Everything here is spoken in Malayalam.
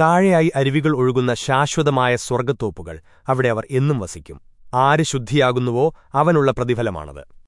താഴെയായി അരുവികൾ ഒഴുകുന്ന ശാശ്വതമായ സ്വർഗത്തോപ്പുകൾ അവിടെ അവർ എന്നും വസിക്കും. ആര് ശുദ്ധിയാകുന്നുവോ അവനുള്ള പ്രതിഫലമാണത്.